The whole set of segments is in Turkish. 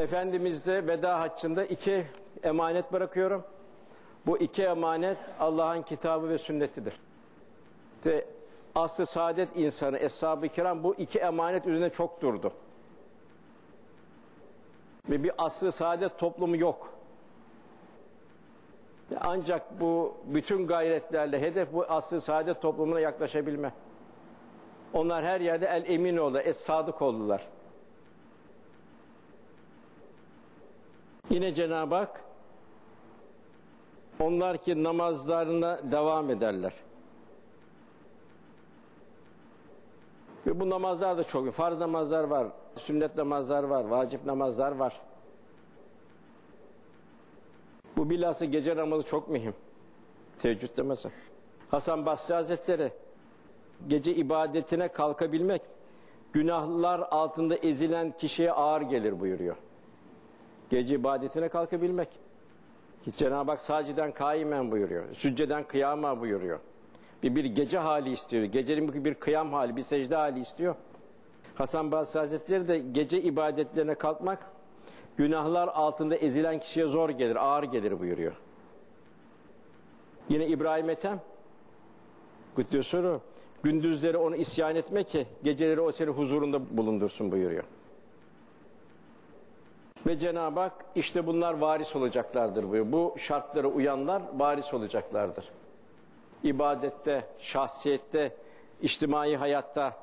Efendimiz de veda haccında iki emanet bırakıyorum. Bu iki emanet Allah'ın kitabı ve sünnetidir. İşte asr-ı saadet insanı, eshab-ı kiram bu iki emanet üzerine çok durdu. Ve bir asr-ı saadet toplumu yok. Ancak bu bütün gayretlerle hedef bu asr-ı saadet toplumuna yaklaşabilme. Onlar her yerde el emin oldu, es sadık oldular. Yine Cenab-ı Hak onlar ki namazlarına devam ederler. Ve bu namazlar da çok. Farz namazlar var, sünnet namazlar var, vacip namazlar var. Bu bilhassa gece namazı çok mühim. Teheccüd namazı. Hasan Basri Hazretleri gece ibadetine kalkabilmek günahlar altında ezilen kişiye ağır gelir buyuruyor. Gece ibadetine kalkabilmek. Cenab-ı Hak saciden kaimen buyuruyor. Sücceden kıyama buyuruyor. Bir, bir gece hali istiyor. Gecenin bir kıyam hali, bir secde hali istiyor. Hasan Basri Hazretleri de gece ibadetlerine kalkmak günahlar altında ezilen kişiye zor gelir, ağır gelir buyuruyor. Yine İbrahim Ethem Kuddüsürü gündüzleri onu isyan etme ki geceleri o senin huzurunda bulundursun buyuruyor. Ve Cenab-ı Hak işte bunlar varis olacaklardır buyuruyor. Bu şartlara uyanlar varis olacaklardır. İbadette, şahsiyette, içtimai hayatta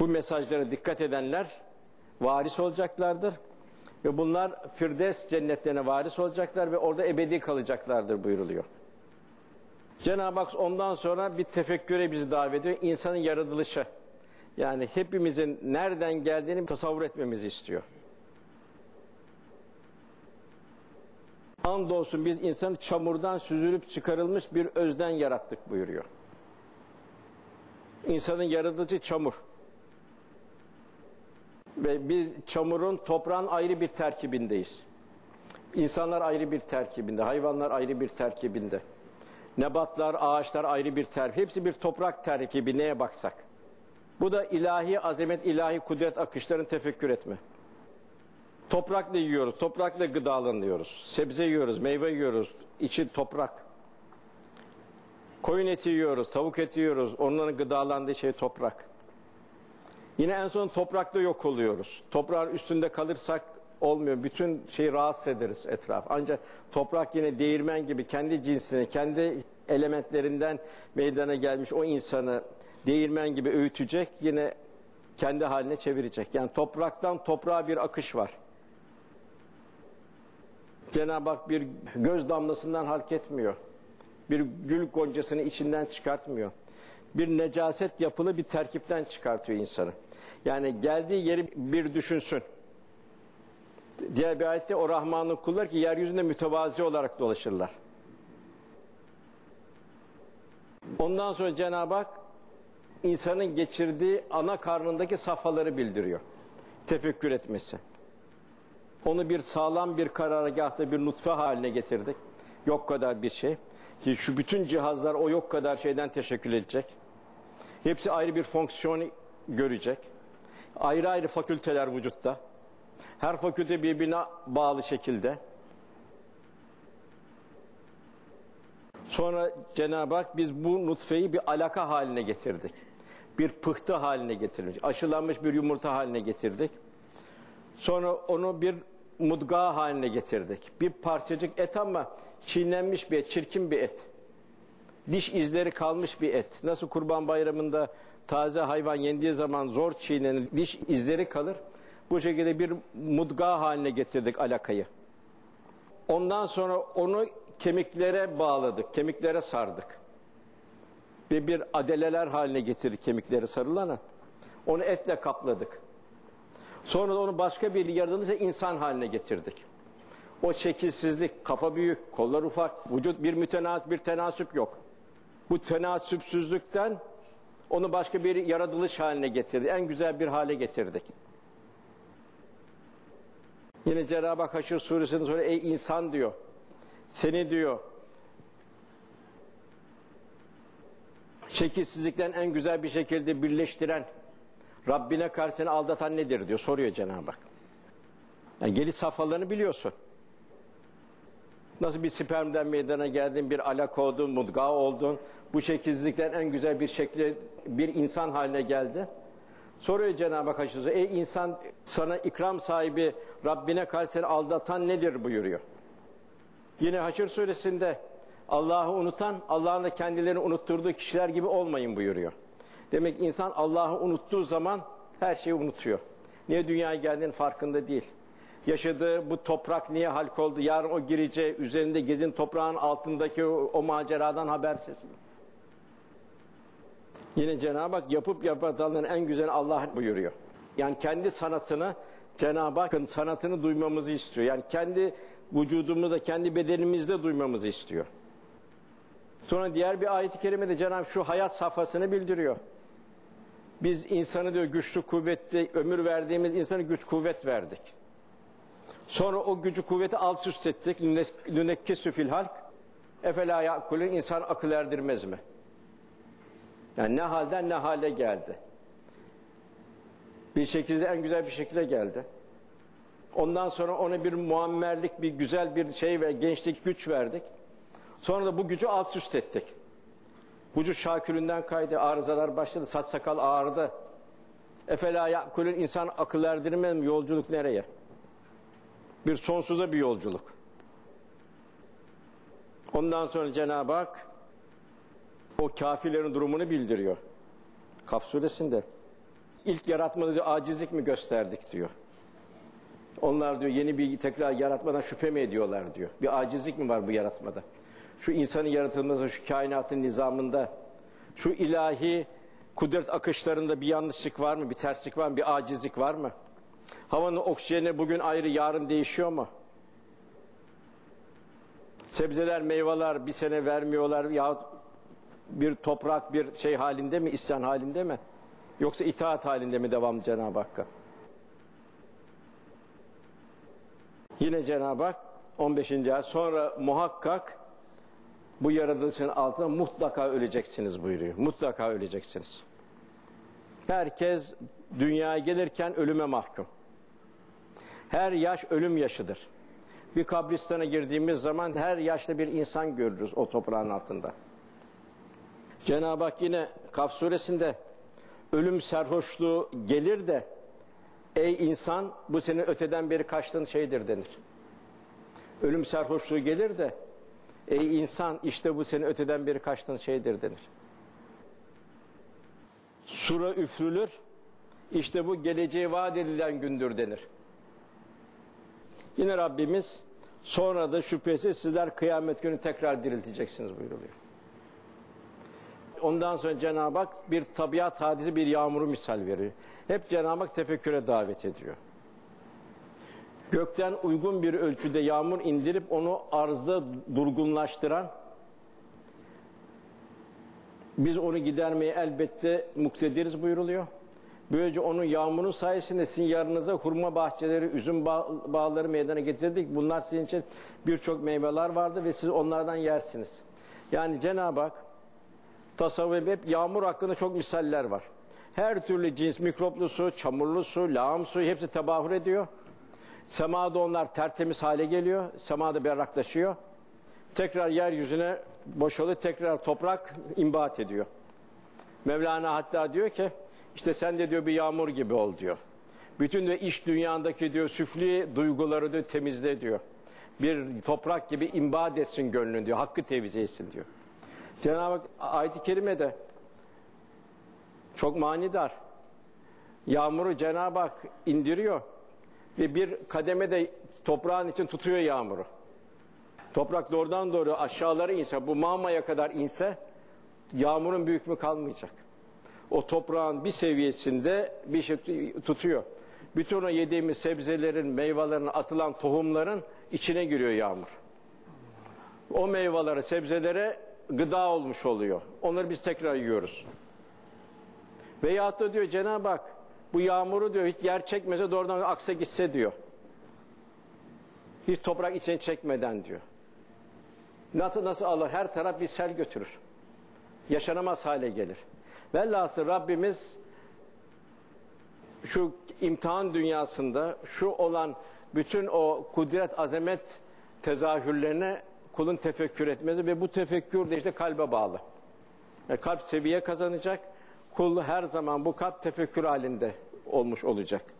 bu mesajlara dikkat edenler varis olacaklardır. Ve bunlar Firdevs cennetlerine varis olacaklar ve orada ebedi kalacaklardır buyuruluyor. Cenab-ı Hak ondan sonra bir tefekküre bizi davet ediyor. İnsanın yaratılışı. Yani hepimizin nereden geldiğini tasavvur etmemizi istiyor. Andolsun biz insanı çamurdan süzülüp çıkarılmış bir özden yarattık buyuruyor. İnsanın yaratılışı çamur. Ve biz çamurun toprağın ayrı bir terkibindeyiz. İnsanlar ayrı bir terkibinde, hayvanlar ayrı bir terkibinde. Nebatlar, ağaçlar ayrı bir terkib. Hepsi bir toprak terkibi neye baksak. Bu da ilahi azamet, ilahi kudret akışlarını tefekkür etme. Toprakla yiyoruz, toprakla gıdalanıyoruz. Sebze yiyoruz, meyve yiyoruz, içi toprak. Koyun eti yiyoruz, tavuk eti yiyoruz, onların gıdalandığı şey toprak. Yine en son toprakta yok oluyoruz. Toprağın üstünde kalırsak olmuyor. Bütün şeyi rahatsız ederiz etraf. Ancak toprak yine değirmen gibi kendi cinsini, kendi elementlerinden meydana gelmiş o insanı değirmen gibi öğütecek. Yine kendi haline çevirecek. Yani topraktan toprağa bir akış var. Cenab-ı Hak bir göz damlasından halk etmiyor. Bir gül goncasını içinden çıkartmıyor. Bir necaset yapılı bir terkipten çıkartıyor insanı. Yani geldiği yeri bir düşünsün. Diğer bir ayette o Rahman'ın kullar ki yeryüzünde mütevazi olarak dolaşırlar. Ondan sonra Cenab-ı Hak insanın geçirdiği ana karnındaki safhaları bildiriyor. Tefekkür etmesi. Onu bir sağlam bir karargahta bir nutfe haline getirdik. Yok kadar bir şey. Ki şu bütün cihazlar o yok kadar şeyden teşekkür edecek. Hepsi ayrı bir fonksiyon görecek. Ayrı ayrı fakülteler vücutta. Her fakülte birbirine bağlı şekilde. Sonra Cenab-ı Hak biz bu nutfeyi bir alaka haline getirdik. Bir pıhtı haline getirdik. Aşılanmış bir yumurta haline getirdik. Sonra onu bir mudga haline getirdik. Bir parçacık et ama çiğnenmiş bir et, çirkin bir et. Diş izleri kalmış bir et. Nasıl kurban bayramında taze hayvan yendiği zaman zor çiğnenir, diş izleri kalır. Bu şekilde bir mudga haline getirdik alakayı. Ondan sonra onu kemiklere bağladık, kemiklere sardık. Ve bir adeleler haline getirdik kemiklere sarılana. Onu etle kapladık. Sonra da onu başka bir yaratılışa insan haline getirdik. O şekilsizlik, kafa büyük, kollar ufak, vücut bir mütenasip, bir tenasüp yok. Bu tenasüpsüzlükten onu başka bir yaratılış haline getirdik. En güzel bir hale getirdik. Yine Cenab-ı Hak Haşr suresinde sonra ey insan diyor. Seni diyor. Şekilsizlikten en güzel bir şekilde birleştiren Rabbine karşı aldatan nedir diyor soruyor Cenab-ı Hak. Yani geliş safhalarını biliyorsun. Nasıl bir spermden meydana geldin, bir alaka oldun, mudga oldun. Bu şekillikten en güzel bir şekilde bir insan haline geldi. Soruyor Cenab-ı Hak Haşr Ey insan sana ikram sahibi Rabbine karşı aldatan nedir buyuruyor. Yine Haşr suresinde Allah'ı unutan, Allah'ın da kendilerini unutturduğu kişiler gibi olmayın buyuruyor. Demek insan Allah'ı unuttuğu zaman her şeyi unutuyor. Niye dünyaya geldiğinin farkında değil. Yaşadığı bu toprak niye halk oldu? Yarın o gireceği, üzerinde gezin toprağın altındaki o, o maceradan habersiz. Yine Cenab-ı Hak yapıp yapatanların en güzeli Allah buyuruyor. Yani kendi sanatını Cenab-ı Hakk'ın sanatını duymamızı istiyor. Yani kendi vücudumuzda, kendi bedenimizde duymamızı istiyor. Sonra diğer bir ayet-i kerimede Cenab-ı şu hayat safhasını bildiriyor. Biz insanı diyor güçlü, kuvvetli, ömür verdiğimiz insanı güç, kuvvet verdik. Sonra o gücü, kuvveti alt üst ettik. Nünekkesü fil halk. Efela yakulun insan akıl erdirmez mi? Yani ne halden ne hale geldi. Bir şekilde en güzel bir şekilde geldi. Ondan sonra ona bir muammerlik, bir güzel bir şey ve gençlik güç verdik. Sonra da bu gücü alt üst ettik. Vücut şakülünden kaydı, arızalar başladı, saç sakal ağrıdı. Efela yakulun insan akıl erdirmez mi? Yolculuk nereye? Bir sonsuza bir yolculuk. Ondan sonra Cenab-ı Hak o kafirlerin durumunu bildiriyor. Kaf suresinde. İlk yaratmada diyor, acizlik mi gösterdik diyor. Onlar diyor yeni bir tekrar yaratmadan şüphe mi ediyorlar diyor. Bir acizlik mi var bu yaratmada? Şu insanın yaratılması, şu kainatın nizamında, şu ilahi kudret akışlarında bir yanlışlık var mı? Bir terslik var mı? Bir acizlik var mı? Havanın oksijeni bugün ayrı, yarın değişiyor mu? Sebzeler, meyveler bir sene vermiyorlar ya bir toprak bir şey halinde mi, isyan halinde mi? Yoksa itaat halinde mi devam Cenab-ı Hakk'a? Yine Cenab-ı Hak 15. ayet sonra muhakkak bu yaratılışın altında mutlaka öleceksiniz buyuruyor. Mutlaka öleceksiniz. Herkes dünyaya gelirken ölüme mahkum. Her yaş ölüm yaşıdır. Bir kabristana girdiğimiz zaman her yaşta bir insan görürüz o toprağın altında. Cenab-ı Hak yine Kaf suresinde ölüm serhoşluğu gelir de ey insan bu senin öteden beri kaçtığın şeydir denir. Ölüm serhoşluğu gelir de ey insan işte bu senin öteden beri kaçtığın şeydir denir. Sura üfrülür işte bu geleceği vaat edilen gündür denir. Yine Rabbimiz sonra da şüphesiz sizler kıyamet günü tekrar dirilteceksiniz buyuruluyor. Ondan sonra Cenab-ı Hak bir tabiat hadisi bir yağmuru misal veriyor. Hep Cenab-ı Hak tefekküre davet ediyor. Gökten uygun bir ölçüde yağmur indirip onu arzda durgunlaştıran biz onu gidermeye elbette muktediriz buyuruluyor. Böylece onun yağmurun sayesinde sizin yarınıza hurma bahçeleri, üzüm bağ, bağları meydana getirdik. Bunlar sizin için birçok meyveler vardı ve siz onlardan yersiniz. Yani Cenab-ı Hak tasavvuf hep yağmur hakkında çok misaller var. Her türlü cins mikroplu su, çamurlu su, lağım suyu hepsi tebahür ediyor. Semada onlar tertemiz hale geliyor. Semada berraklaşıyor. Tekrar yeryüzüne boşalıyor. Tekrar toprak imbat ediyor. Mevlana hatta diyor ki işte sen de diyor bir yağmur gibi ol diyor. Bütün de iş dünyandaki diyor süfli duyguları diyor temizle diyor. Bir toprak gibi imbat etsin gönlün diyor. Hakkı tevzi etsin diyor. Cenab-ı Hak ayet-i kerimede çok manidar. Yağmuru Cenab-ı Hak indiriyor ve bir kademe de toprağın için tutuyor yağmuru. Toprak doğrudan doğru aşağılara inse, bu mamaya kadar inse yağmurun büyük mü kalmayacak. O toprağın bir seviyesinde bir şey tutuyor. Bütün o yediğimiz sebzelerin, meyvelerin, atılan tohumların içine giriyor yağmur. O meyvelere, sebzelere gıda olmuş oluyor. Onları biz tekrar yiyoruz. Veyahut da diyor Cenab-ı Hak bu yağmuru diyor hiç yer çekmese doğrudan aksa gitse diyor. Hiç toprak içine çekmeden diyor. Nasıl nasıl Allah her taraf bir sel götürür. Yaşanamaz hale gelir. Velhasıl Rabbimiz şu imtihan dünyasında şu olan bütün o kudret, azamet tezahürlerine kulun tefekkür etmesi ve bu tefekkür de işte kalbe bağlı. Yani kalp seviye kazanacak. Kul her zaman bu kalp tefekkür halinde olmuş olacak.